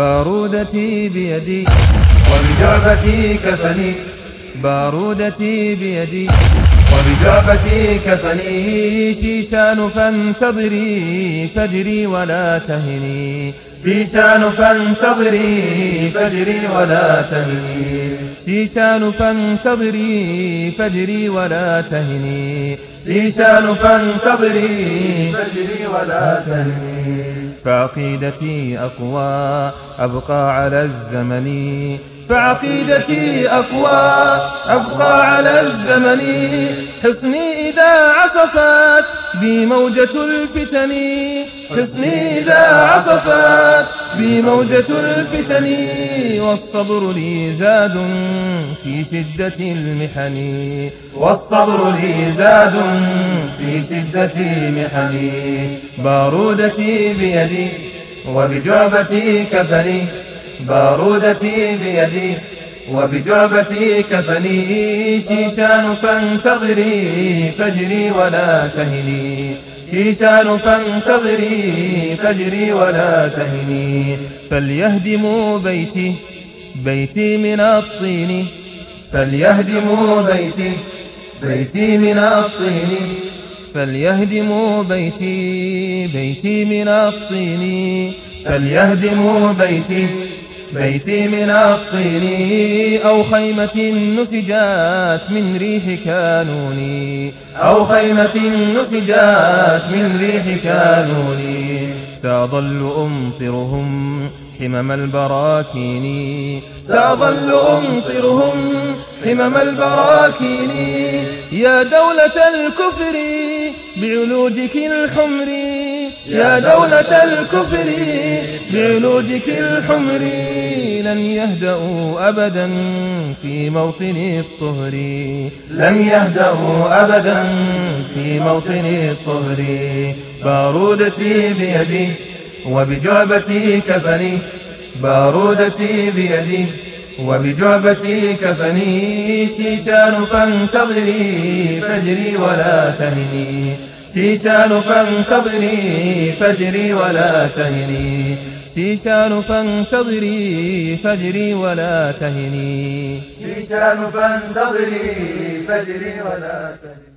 بارودتي بيدي وبجعبتي كفني. بارودتي بيدي وبجعبتي كفني. شيشان فانتظري فجري ولا تهني. شيشان فانتظري فجري ولا تهني. شيشان فانتظري فجري ولا تهني. شيشان فانتظري فجري ولا تهني. فعقيدتي أقوى أبقى على الزمن فعقيدتي أقوى أبقى على الزمن. حصني إذا عصفت بي موجة الفتن. حصني إذا عصفت بي موجة الفتن. والصبر لي زاد في شدة المحن. والصبر لي زاد في شدة المحن. بارودتي بيدي وبجعبتي كفني. بارودتي بيدي وبجعبتي كفني. شيشان فانتظري فجري ولا تهني. شيشان فانتظري فجري ولا تهني. فليهدموا بيتي بيتي من الطين. فليهدموا بيتي بيتي من الطين. فليهدموا بيتي بيتي من الطين. فليهدموا بيتي بيتي من الطين أو خيمة نسجات من ريح كانوني أو خيمة نسجات من ريح كانوني سأظل أمطرهم حمم البراكين سأظل أمطرهم حمم البراكين يا دولة الكفر بعلوجك الحمر يا دولة الكفر بعلوجك الحمر لن يهدأوا أبدا في موطن الطهر. لن يهدأوا أبدا في موطن الطهر. بارودتي بيدي وبجعبتي كفني. بارودتي بيدي وبجعبتي كفني. شيشان فانتظري فجري ولا تهني. شيشان فانتظري فجري ولا تهني. شيشان فانتظري فجري ولا تهني. شيشان فانتظري فجري ولا تهني.